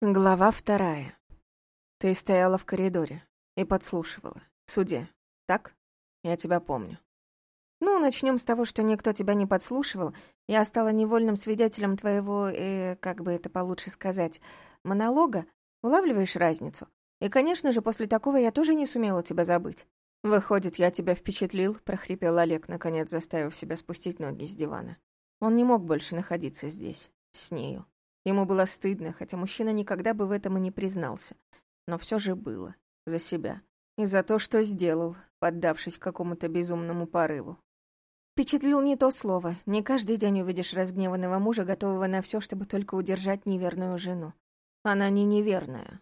Глава вторая. Ты стояла в коридоре и подслушивала. В суде. Так? Я тебя помню. Ну, начнем с того, что никто тебя не подслушивал. Я стала невольным свидетелем твоего, э, как бы это получше сказать, монолога. Улавливаешь разницу? И, конечно же, после такого я тоже не сумела тебя забыть. Выходит, я тебя впечатлил, прохрипел Олег, наконец заставив себя спустить ноги с дивана. Он не мог больше находиться здесь, с нею. Ему было стыдно, хотя мужчина никогда бы в этом и не признался. Но все же было. За себя. И за то, что сделал, поддавшись какому-то безумному порыву. Впечатлил не то слово. Не каждый день увидишь разгневанного мужа, готового на все, чтобы только удержать неверную жену. Она не неверная.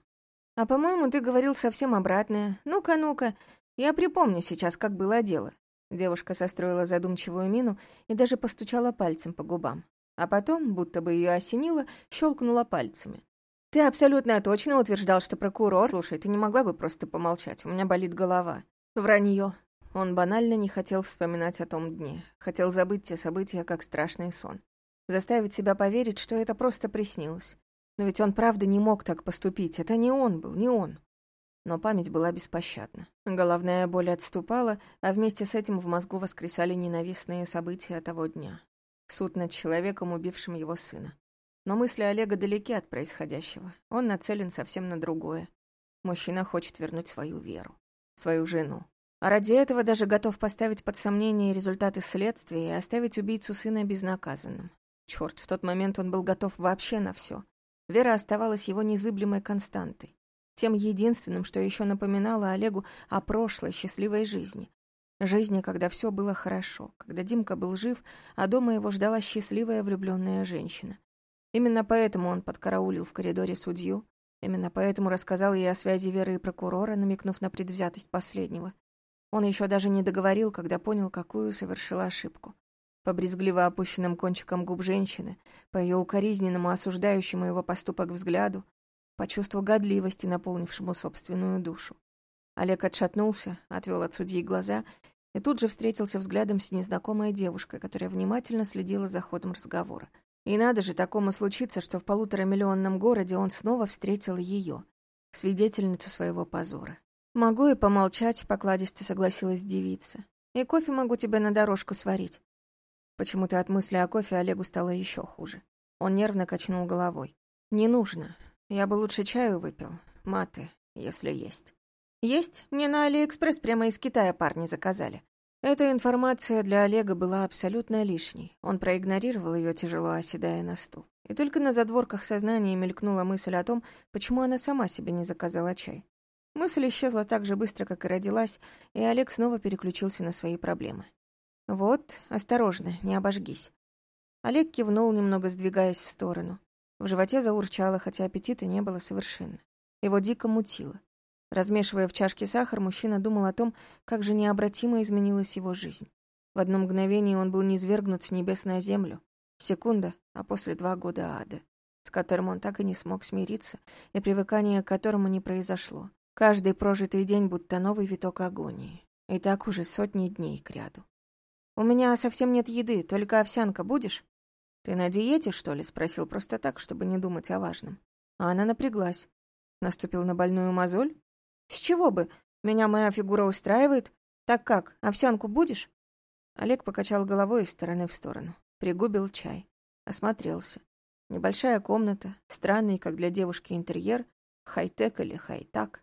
А, по-моему, ты говорил совсем обратное. Ну-ка, ну-ка. Я припомню сейчас, как было дело. Девушка состроила задумчивую мину и даже постучала пальцем по губам а потом, будто бы ее осенило, щелкнула пальцами. «Ты абсолютно точно утверждал, что прокурор... Слушай, ты не могла бы просто помолчать, у меня болит голова». Вранье. Он банально не хотел вспоминать о том дне. Хотел забыть те события, как страшный сон. Заставить себя поверить, что это просто приснилось. Но ведь он правда не мог так поступить. Это не он был, не он. Но память была беспощадна. Головная боль отступала, а вместе с этим в мозгу воскресали ненавистные события того дня. Суд над человеком, убившим его сына. Но мысли Олега далеки от происходящего. Он нацелен совсем на другое. Мужчина хочет вернуть свою веру, свою жену. А ради этого даже готов поставить под сомнение результаты следствия и оставить убийцу сына безнаказанным. Черт, в тот момент он был готов вообще на все. Вера оставалась его незыблемой константой. Тем единственным, что еще напоминало Олегу о прошлой счастливой жизни, Жизни, когда все было хорошо, когда Димка был жив, а дома его ждала счастливая влюбленная женщина. Именно поэтому он подкараулил в коридоре судью, именно поэтому рассказал ей о связи Веры и прокурора, намекнув на предвзятость последнего. Он еще даже не договорил, когда понял, какую совершила ошибку. По брезгливо опущенным кончикам губ женщины, по ее укоризненному, осуждающему его поступок взгляду, по чувству годливости, наполнившему собственную душу. Олег отшатнулся, отвел от судьи глаза и тут же встретился взглядом с незнакомой девушкой, которая внимательно следила за ходом разговора. И надо же такому случиться, что в полуторамиллионном городе он снова встретил ее, свидетельницу своего позора. «Могу и помолчать», — покладисто согласилась девица. «И кофе могу тебе на дорожку сварить». Почему-то от мысли о кофе Олегу стало еще хуже. Он нервно качнул головой. «Не нужно. Я бы лучше чаю выпил. Мате, если есть». «Есть. Мне на Алиэкспресс прямо из Китая парни заказали». Эта информация для Олега была абсолютно лишней. Он проигнорировал ее, тяжело оседая на стул. И только на задворках сознания мелькнула мысль о том, почему она сама себе не заказала чай. Мысль исчезла так же быстро, как и родилась, и Олег снова переключился на свои проблемы. «Вот, осторожно, не обожгись». Олег кивнул, немного сдвигаясь в сторону. В животе заурчало, хотя аппетита не было совершенно. Его дико мутило. Размешивая в чашке сахар, мужчина думал о том, как же необратимо изменилась его жизнь. В одно мгновение он был низвергнут с небес на землю. Секунда, а после два года ада, с которым он так и не смог смириться, и привыкание к которому не произошло. Каждый прожитый день будто новый виток агонии. И так уже сотни дней кряду. «У меня совсем нет еды, только овсянка будешь?» «Ты на диете, что ли?» — спросил просто так, чтобы не думать о важном. А она напряглась. Наступил на больную мозоль? «С чего бы? Меня моя фигура устраивает. Так как, овсянку будешь?» Олег покачал головой из стороны в сторону. Пригубил чай. Осмотрелся. Небольшая комната, странный, как для девушки, интерьер, хай-тек или хай-так.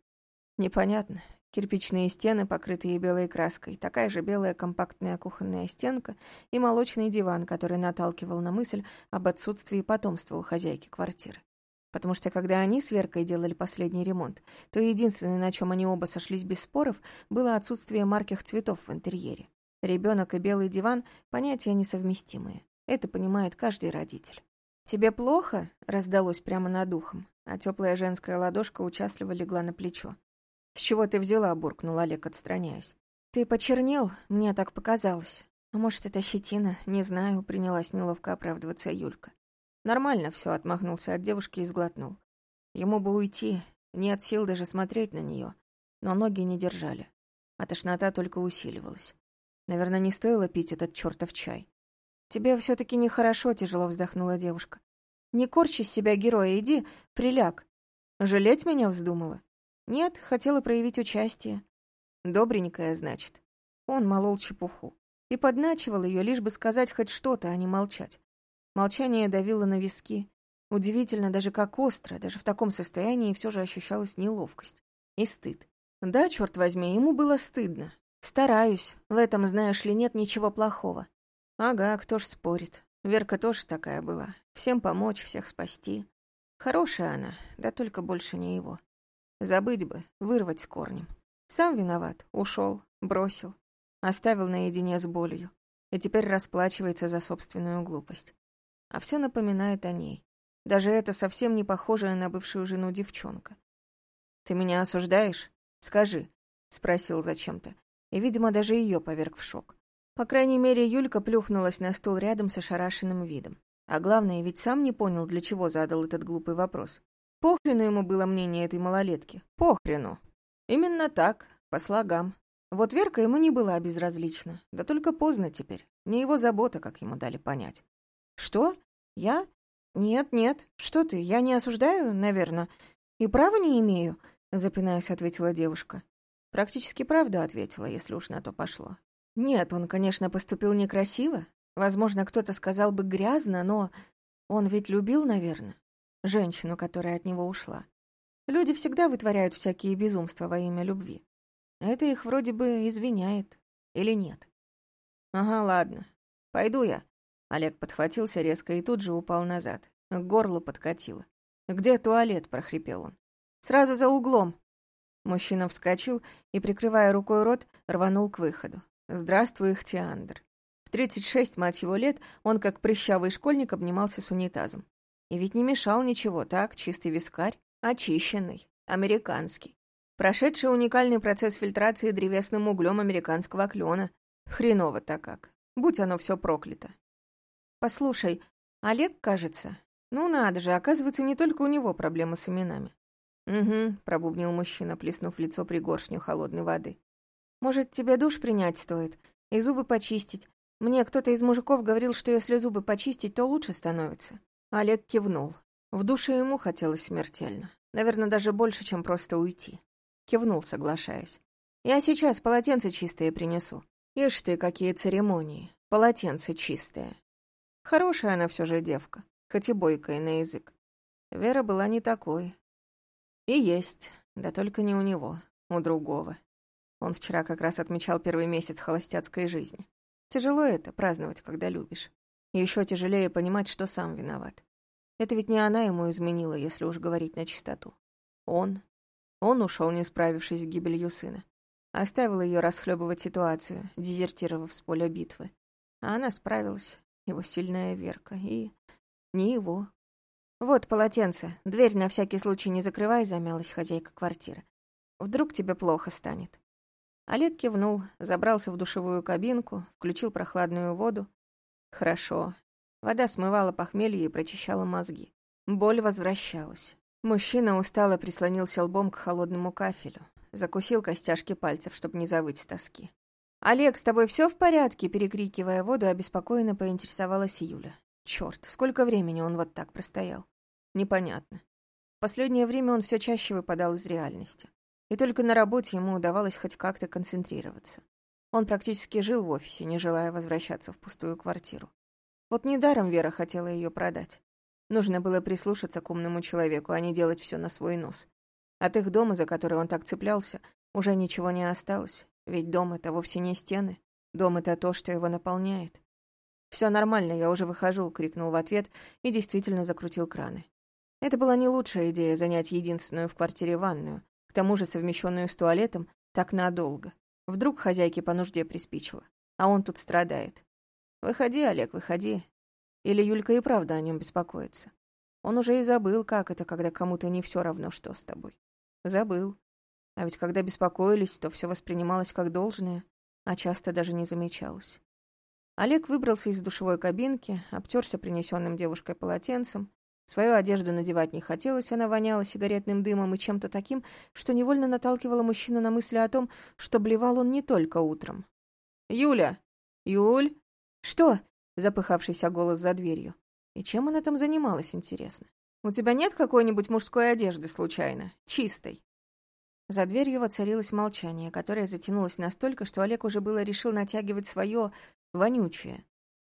Непонятно. Кирпичные стены, покрытые белой краской, такая же белая компактная кухонная стенка и молочный диван, который наталкивал на мысль об отсутствии потомства у хозяйки квартиры потому что когда они с Веркой делали последний ремонт, то единственное, на чем они оба сошлись без споров, было отсутствие марких цветов в интерьере. Ребенок и белый диван — понятия несовместимые. Это понимает каждый родитель. «Тебе плохо?» — раздалось прямо над ухом, а теплая женская ладошка участливо легла на плечо. «С чего ты взяла?» — буркнул Олег, отстраняясь. «Ты почернел, мне так показалось. А может, это щетина, не знаю», — принялась неловко оправдываться Юлька. Нормально все, отмахнулся от девушки и сглотнул. Ему бы уйти, нет сил даже смотреть на нее, но ноги не держали, а тошнота только усиливалась. Наверное, не стоило пить этот чертов чай. «Тебе все таки нехорошо», — тяжело вздохнула девушка. «Не корчи из себя героя, иди, приляг. Жалеть меня вздумала? Нет, хотела проявить участие. Добренькая, значит. Он молол чепуху. И подначивал ее, лишь бы сказать хоть что-то, а не молчать. Молчание давило на виски. Удивительно даже как остро, даже в таком состоянии все же ощущалась неловкость. И стыд. Да, черт возьми, ему было стыдно. Стараюсь. В этом, знаешь ли, нет ничего плохого. Ага, кто ж спорит. Верка тоже такая была. Всем помочь, всех спасти. Хорошая она, да только больше не его. Забыть бы, вырвать с корнем. Сам виноват, ушел, бросил, оставил наедине с болью. И теперь расплачивается за собственную глупость. А все напоминает о ней. Даже это совсем не похожая на бывшую жену девчонка. «Ты меня осуждаешь? Скажи», — спросил зачем-то. И, видимо, даже ее поверг в шок. По крайней мере, Юлька плюхнулась на стул рядом с ошарашенным видом. А главное, ведь сам не понял, для чего задал этот глупый вопрос. Похрену ему было мнение этой малолетки. Похрену. Именно так, по слогам. Вот Верка ему не была безразлична. Да только поздно теперь. Не его забота, как ему дали понять. «Что? Я? Нет, нет. Что ты? Я не осуждаю, наверное. И права не имею», — запинаясь, ответила девушка. Практически правду ответила, если уж на то пошло. Нет, он, конечно, поступил некрасиво. Возможно, кто-то сказал бы грязно, но он ведь любил, наверное, женщину, которая от него ушла. Люди всегда вытворяют всякие безумства во имя любви. Это их вроде бы извиняет. Или нет? Ага, ладно. Пойду я. Олег подхватился резко и тут же упал назад. К горлу подкатило. «Где туалет?» — прохрипел он. «Сразу за углом». Мужчина вскочил и, прикрывая рукой рот, рванул к выходу. Здравствуй, Ихтиандр. В 36, мать его, лет он, как прыщавый школьник, обнимался с унитазом. И ведь не мешал ничего, так, чистый вискарь, очищенный, американский. Прошедший уникальный процесс фильтрации древесным углем американского клена. Хреново-то как. Будь оно все проклято. Послушай, Олег, кажется. Ну надо же, оказывается, не только у него проблемы с именами. «Угу», — пробубнил мужчина, плеснув лицо пригоршню холодной воды. Может, тебе душ принять стоит? И зубы почистить? Мне кто-то из мужиков говорил, что если зубы почистить, то лучше становится». Олег кивнул. В душе ему хотелось смертельно. Наверное, даже больше, чем просто уйти. Кивнул, соглашаясь. «Я сейчас полотенце чистое принесу. Ишь ты, какие церемонии. Полотенце чистое». Хорошая она все же девка, хоть и бойкая на язык. Вера была не такой. И есть, да только не у него, у другого. Он вчера как раз отмечал первый месяц холостяцкой жизни. Тяжело это, праздновать, когда любишь. Еще тяжелее понимать, что сам виноват. Это ведь не она ему изменила, если уж говорить на чистоту. Он. Он ушел, не справившись с гибелью сына. Оставил ее расхлебывать ситуацию, дезертировав с поля битвы. А она справилась, его сильная Верка, и... не его. «Вот полотенце. Дверь на всякий случай не закрывай», — замялась хозяйка квартиры. «Вдруг тебе плохо станет». Олег кивнул, забрался в душевую кабинку, включил прохладную воду. Хорошо. Вода смывала похмелье и прочищала мозги. Боль возвращалась. Мужчина устало прислонился лбом к холодному кафелю. Закусил костяшки пальцев, чтобы не завыть с тоски. «Олег, с тобой все в порядке?» Перекрикивая воду, обеспокоенно поинтересовалась Юля. Черт, сколько времени он вот так простоял? Непонятно. В последнее время он все чаще выпадал из реальности и только на работе ему удавалось хоть как-то концентрироваться. Он практически жил в офисе, не желая возвращаться в пустую квартиру. Вот недаром Вера хотела ее продать. Нужно было прислушаться к умному человеку, а не делать все на свой нос. От их дома, за который он так цеплялся, уже ничего не осталось, ведь дом — это вовсе не стены, дом — это то, что его наполняет. Все нормально, я уже выхожу», — крикнул в ответ и действительно закрутил краны. Это была не лучшая идея занять единственную в квартире ванную, к тому же совмещенную с туалетом, так надолго. Вдруг хозяйке по нужде приспичило, а он тут страдает. Выходи, Олег, выходи. Или Юлька и правда о нем беспокоится. Он уже и забыл, как это, когда кому-то не все равно, что с тобой. Забыл. А ведь когда беспокоились, то все воспринималось как должное, а часто даже не замечалось. Олег выбрался из душевой кабинки, обтерся принесенным девушкой полотенцем, Свою одежду надевать не хотелось, она воняла сигаретным дымом и чем-то таким, что невольно наталкивала мужчину на мысли о том, что блевал он не только утром. «Юля! Юль!» «Что?» — запыхавшийся голос за дверью. И чем она там занималась, интересно? У тебя нет какой-нибудь мужской одежды, случайно? Чистой?» За дверью воцарилось молчание, которое затянулось настолько, что Олег уже было решил натягивать свое вонючее.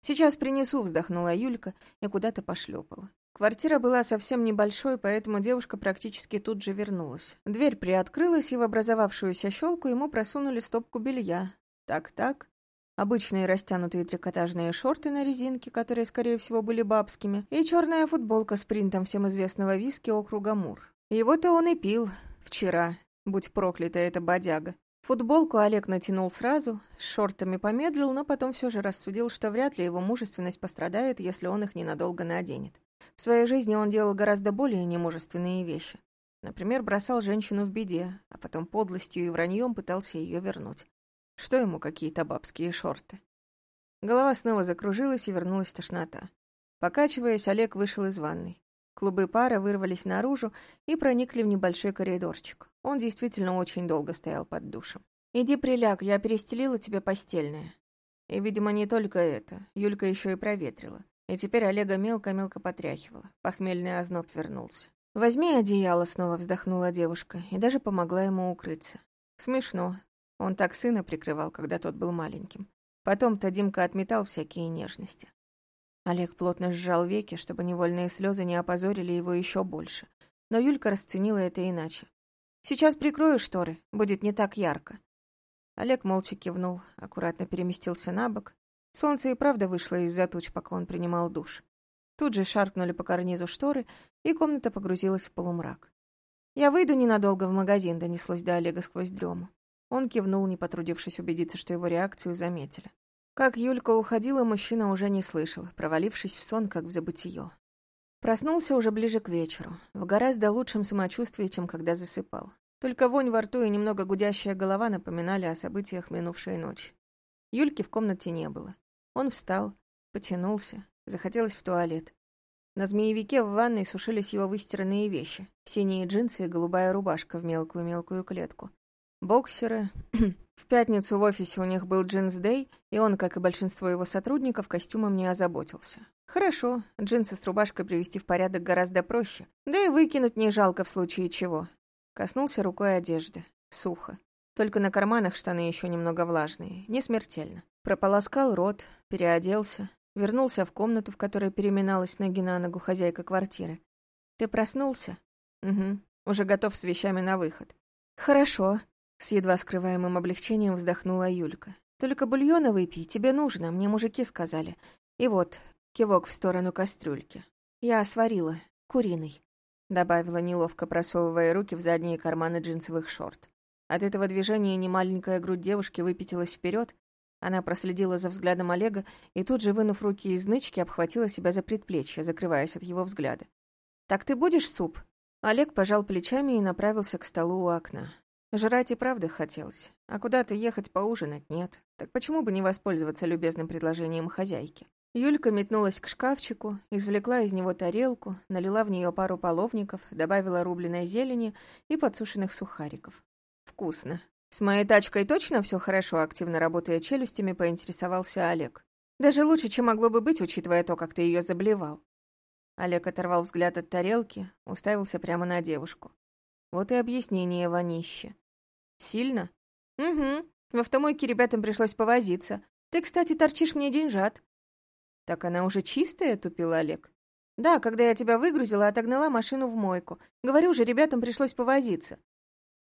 «Сейчас принесу», — вздохнула Юлька и куда-то пошлепала. Квартира была совсем небольшой, поэтому девушка практически тут же вернулась. Дверь приоткрылась, и в образовавшуюся щелку ему просунули стопку белья. Так-так. Обычные растянутые трикотажные шорты на резинке, которые, скорее всего, были бабскими, и черная футболка с принтом всем известного виски округа Мур. Его-то он и пил вчера, будь проклята эта бодяга. Футболку Олег натянул сразу, с шортами помедлил, но потом все же рассудил, что вряд ли его мужественность пострадает, если он их ненадолго наденет. В своей жизни он делал гораздо более немужественные вещи. Например, бросал женщину в беде, а потом подлостью и враньем пытался ее вернуть. Что ему какие-то бабские шорты? Голова снова закружилась и вернулась тошнота. Покачиваясь, Олег вышел из ванной. Клубы пара вырвались наружу и проникли в небольшой коридорчик. Он действительно очень долго стоял под душем. «Иди приляг, я перестелила тебе постельное». И, видимо, не только это. Юлька еще и проветрила. И теперь Олега мелко-мелко потряхивала. Похмельный озноб вернулся. «Возьми одеяло», — снова вздохнула девушка, и даже помогла ему укрыться. Смешно. Он так сына прикрывал, когда тот был маленьким. Потом-то Димка отметал всякие нежности. Олег плотно сжал веки, чтобы невольные слезы не опозорили его еще больше. Но Юлька расценила это иначе. «Сейчас прикрою шторы, будет не так ярко». Олег молча кивнул, аккуратно переместился на бок. Солнце и правда вышло из-за туч, пока он принимал душ. Тут же шаркнули по карнизу шторы, и комната погрузилась в полумрак. «Я выйду ненадолго в магазин», — донеслось до Олега сквозь дрему. Он кивнул, не потрудившись убедиться, что его реакцию заметили. Как Юлька уходила, мужчина уже не слышал, провалившись в сон, как в забытие. Проснулся уже ближе к вечеру, в гораздо лучшем самочувствии, чем когда засыпал. Только вонь во рту и немного гудящая голова напоминали о событиях минувшей ночи. Юльки в комнате не было. Он встал, потянулся, захотелось в туалет. На змеевике в ванной сушились его выстиранные вещи. Синие джинсы и голубая рубашка в мелкую-мелкую клетку. Боксеры. в пятницу в офисе у них был джинс-дей, и он, как и большинство его сотрудников, костюмом не озаботился. Хорошо, джинсы с рубашкой привести в порядок гораздо проще, да и выкинуть не жалко в случае чего. Коснулся рукой одежды. Сухо. Только на карманах штаны еще немного влажные, не смертельно. Прополоскал рот, переоделся, вернулся в комнату, в которой переминалась ноги на ногу хозяйка квартиры. «Ты проснулся?» «Угу. Уже готов с вещами на выход». «Хорошо», с едва скрываемым облегчением вздохнула Юлька. «Только бульона выпей, тебе нужно, мне мужики сказали. И вот, кивок в сторону кастрюльки. Я сварила, куриный», — добавила неловко, просовывая руки в задние карманы джинсовых шорт. От этого движения немаленькая грудь девушки выпятилась вперед. Она проследила за взглядом Олега и тут же, вынув руки из нычки, обхватила себя за предплечье, закрываясь от его взгляда. «Так ты будешь суп?» Олег пожал плечами и направился к столу у окна. Жрать и правда хотелось, а куда-то ехать поужинать нет. Так почему бы не воспользоваться любезным предложением хозяйки? Юлька метнулась к шкафчику, извлекла из него тарелку, налила в нее пару половников, добавила рубленой зелени и подсушенных сухариков. Вкусно. С моей тачкой точно все хорошо, активно работая челюстями, поинтересовался Олег. Даже лучше, чем могло бы быть, учитывая то, как ты ее заблевал. Олег оторвал взгляд от тарелки, уставился прямо на девушку. Вот и объяснение вонище. Сильно? Угу. В автомойке ребятам пришлось повозиться. Ты, кстати, торчишь мне деньжат. Так она уже чистая, тупил Олег. Да, когда я тебя выгрузила, отогнала машину в мойку. Говорю же, ребятам пришлось повозиться.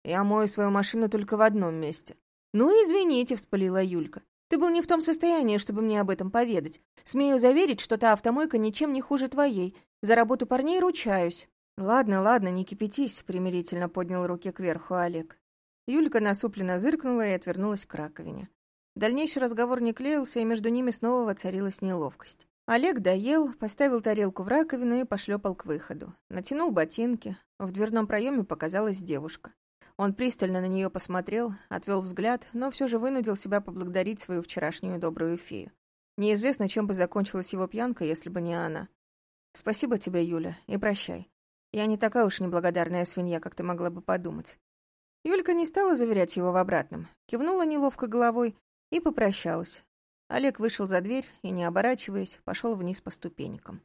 Я мою свою машину только в одном месте. Ну, извините, вспылила Юлька. Ты был не в том состоянии, чтобы мне об этом поведать. Смею заверить, что та автомойка ничем не хуже твоей. За работу парней ручаюсь. «Ладно, ладно, не кипятись», — примирительно поднял руки кверху Олег. Юлька насупленно зыркнула и отвернулась к раковине. Дальнейший разговор не клеился, и между ними снова воцарилась неловкость. Олег доел, поставил тарелку в раковину и пошлепал к выходу. Натянул ботинки. В дверном проеме показалась девушка. Он пристально на нее посмотрел, отвел взгляд, но все же вынудил себя поблагодарить свою вчерашнюю добрую фею. Неизвестно, чем бы закончилась его пьянка, если бы не она. «Спасибо тебе, Юля, и прощай. Я не такая уж неблагодарная свинья, как ты могла бы подумать. Юлька не стала заверять его в обратном, кивнула неловко головой и попрощалась. Олег вышел за дверь и, не оборачиваясь, пошел вниз по ступенькам.